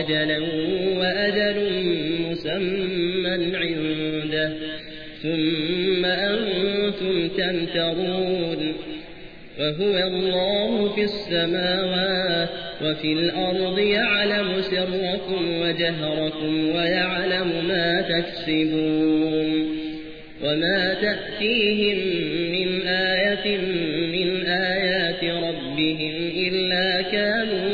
أجلا وأجل مسمى عنده ثم أنتم تمترون وهو الله في السماوات وفي الأرض يعلم سركم وجهركم ويعلم ما تكسبون وما تأتيهم من آية من آيات ربهم إلا كانوا